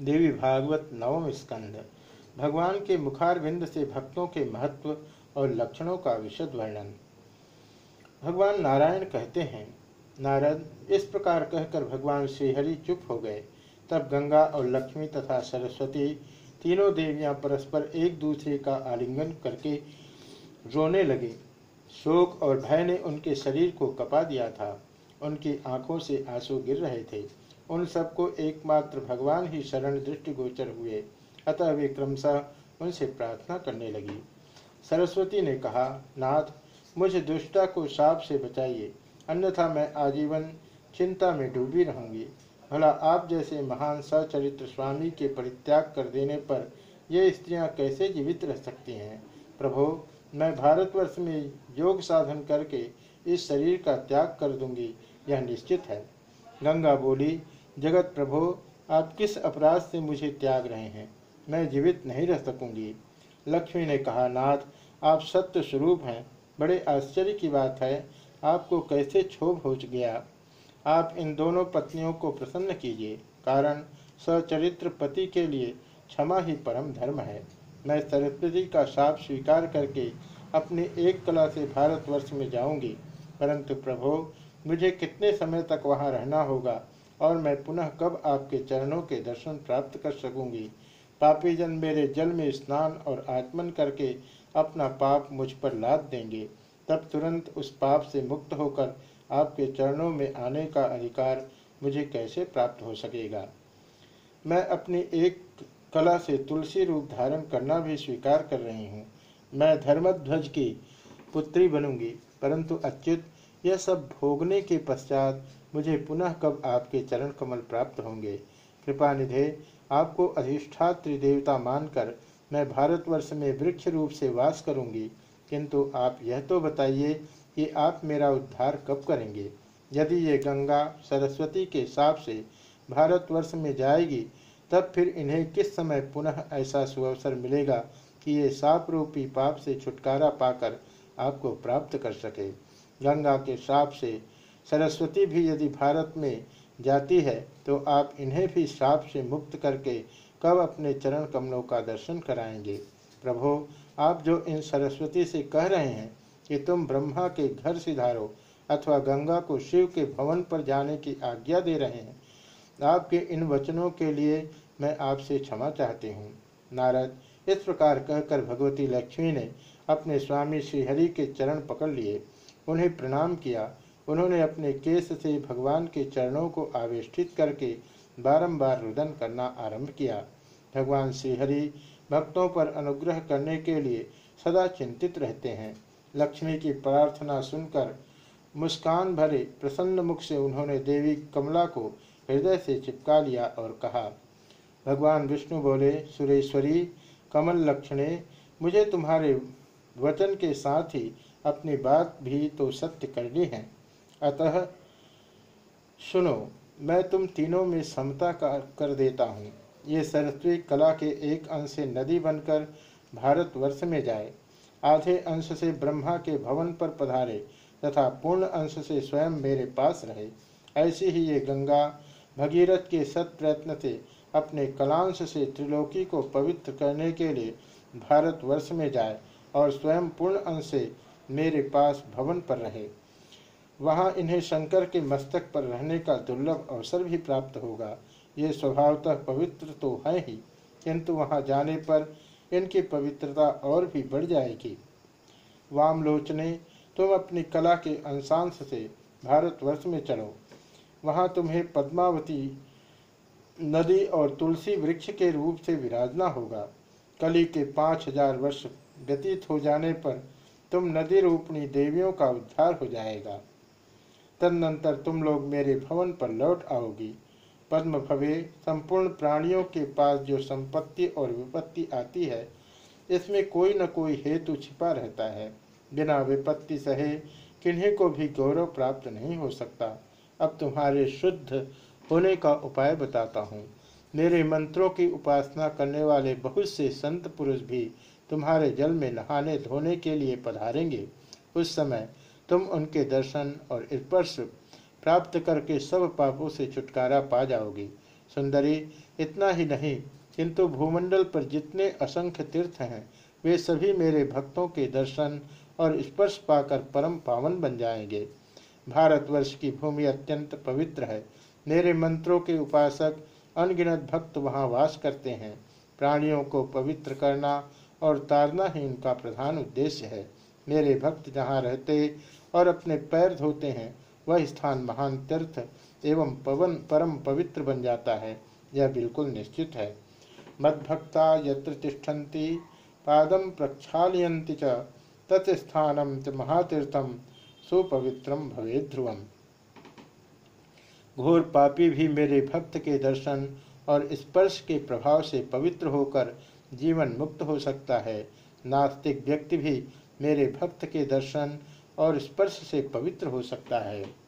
देवी भागवत नवम स्कंद। भगवान के मुखारविंद से भक्तों के महत्व और लक्षणों का विशद वर्णन। भगवान नारायण कहते हैं, नारद, इस प्रकार कहकर भगवान श्रीहरि चुप हो गए। तब गंगा और लक्ष्मी तथा सरस्वती तीनों देवियाँ परस्पर एक दूसरे का आलिंगन करके रोने लगे। शोक और भय ने उनके शरीर को कपा दिया था। उनकी आँखों से आँसू गिर रहे थे। उन सबको एकमात्र भगवान ही शरण दृष्टि गोचर हुए। अतः वे क्रमशः उनसे प्रार्थना करने लगी। सरस्वती ने कहा, नाथ, मुझे दुष्टा को साप से बचाइए। अन्यथा मैं आजीवन चिंता में डूबी रहूँगी। भला आप जैसे महान सचरित्र स्वामी के परित्याग कर देने पर ये स्त्रियाँ कैसे जीवित रह सकती हैं? प्रभो, मैं भारतवर्ष में योग साधन करके इस शरीर का त्याग कर दूँगी। यह निश्चित है। गंगा बोली जगत प्रभो, आप किस अपराध से मुझे त्याग रहे हैं? मैं जीवित नहीं रह सकूँगी। लक्ष्मी ने कहा, नाथ, आप सत्य स्वरूप हैं। बड़े आश्चर्य की बात है, आपको कैसे क्षोभ हो गया? आप इन दोनों पत्नियों को प्रसन्न कीजिए, कारण सचरित्र पति के लिए क्षमा ही परम धर्म है। मैं सरस्वती का साप स्वीकार करके अपनी एक कला से भारतवर्ष में जाऊँगी, परंतु प्रभो, मुझे कितने समय तक वहाँ रहना होगा? और मैं पुनः कब आपके चरणों के दर्शन प्राप्त कर सकूँगी? पापी जन मेरे जल में स्नान और आत्मन करके अपना पाप मुझ पर लाद देंगे। तब तुरंत उस पाप से मुक्त होकर आपके चरणों में आने का अधिकार मुझे कैसे प्राप्त हो सकेगा? मैं अपनी एक कला से तुलसी रूप धारण करना भी स्वीकार कर रही हूँ। मैं धर्मध्वज की पुत्री बनूँगी, परंतु अच्युत, यह सब भोगने के पश्चात मुझे पुनः कब आपके चरण कमल प्राप्त होंगे? कृपा निधे, आपको अधिष्ठात्री देवता मानकर मैं भारतवर्ष में वृक्ष रूप से वास करूँगी। किंतु आप यह तो बताइए कि आप मेरा उद्धार कब करेंगे? यदि ये गंगा सरस्वती के साप से भारतवर्ष में जाएगी, तब फिर इन्हें किस समय पुनः ऐसा सुअवसर मिलेगा कि ये साप रूपी पाप से छुटकारा पाकर आपको प्राप्त कर सके? गंगा के साप से सरस्वती भी यदि भारत में जाती है तो आप इन्हें भी श्राप से मुक्त करके कब अपने चरण कमलों का दर्शन कराएँगे? प्रभो, आप जो इन सरस्वती से कह रहे हैं कि तुम ब्रह्मा के घर सिधारो अथवा गंगा को शिव के भवन पर जाने की आज्ञा दे रहे हैं, आपके इन वचनों के लिए मैं आपसे क्षमा चाहती हूँ। नारद, इस प्रकार कहकर भगवती लक्ष्मी ने अपने स्वामी श्रीहरि के चरण पकड़ लिए। उन्हें प्रणाम किया उन्होंने अपने केस से भगवान के चरणों को आवेष्टित करके बारंबार रुदन करना आरंभ किया। भगवान श्रीहरि भक्तों पर अनुग्रह करने के लिए सदा चिंतित रहते हैं। लक्ष्मी की प्रार्थना सुनकर मुस्कान भरे प्रसन्न मुख से उन्होंने देवी कमला को हृदय से चिपका लिया और कहा, भगवान विष्णु बोले, सुरेश्वरी, कमल लक्षणे, मुझे तुम्हारे वचन के साथ ही अपनी बात भी तो सत्य करनी है। अतः, सुनो, मैं तुम तीनों में समता का कर देता हूँ। ये सरस्वती कला के एक अंश से नदी बनकर भारतवर्ष में जाए। आधे अंश से ब्रह्मा के भवन पर पधारे तथा पूर्ण अंश से स्वयं मेरे पास रहे। ऐसी ही ये गंगा, भगीरथ के सत प्रयत्न से अपने कलांश से त्रिलोकी को पवित्र करने के लिए भारतवर्ष में जाए और स्वयं पूर्ण अंश से मेरे पास भवन पर रहे। वहाँ इन्हें शंकर के मस्तक पर रहने का दुर्लभ अवसर भी प्राप्त होगा। ये स्वभावतः पवित्र तो है ही, किंतु वहाँ जाने पर इनकी पवित्रता और भी बढ़ जाएगी। वामलोचने, तुम अपनी कला के अंशांश से भारतवर्ष में चलो वहाँ तुम्हें पद्मावती नदी और तुलसी वृक्ष के रूप से विराजना होगा। कली के पाँच हज़ार वर्ष व्यतीत हो जाने पर तुम नदी रूपणी देवियों का उद्धार हो जाएगा। तदनंतर तुम लोग मेरे भवन पर लौट आओगी। पद्म भवे, संपूर्ण प्राणियों के पास जो संपत्ति और विपत्ति आती है, इसमें कोई न कोई हेतु छिपा रहता है। बिना विपत्ति सहे किन्हीं को भी गौरव प्राप्त नहीं हो सकता। अब तुम्हारे शुद्ध होने का उपाय बताता हूँ। मेरे मंत्रों की उपासना करने वाले बहुत से संत पुरुष भी तुम्हारे जल में नहाने धोने के लिए पधारेंगे। उस समय तुम उनके दर्शन और स्पर्श प्राप्त करके सब पापों से छुटकारा पा जाओगे। सुंदरी, इतना ही नहीं, किंतु भूमंडल पर जितने असंख्य तीर्थ हैं, वे सभी मेरे भक्तों के दर्शन और स्पर्श पाकर परम पावन बन जाएँगे। भारतवर्ष की भूमि अत्यंत पवित्र है। मेरे मंत्रों के उपासक अनगिनत भक्त वहाँ वास करते हैं। प्राणियों को पवित्र करना और तारना ही उनका प्रधान उद्देश्य है। मेरे भक्त जहाँ रहते और अपने पैर धोते हैं, वह स्थान महान तीर्थ एवं पवन परम पवित्र बन जाता है, यह बिल्कुल निश्चित है। मद्भक्ता यत्र तिष्ठन्ति पादम प्रक्षालयन्ति च तत्स्थानम च महातीर्थम सुपवित्रम भवे ध्रुवम। घोर पापी भी मेरे भक्त के दर्शन और स्पर्श के प्रभाव से पवित्र होकर जीवन मुक्त हो सकता है। नास्तिक व्यक्ति भी मेरे भक्त के दर्शन और स्पर्श से पवित्र हो सकता है।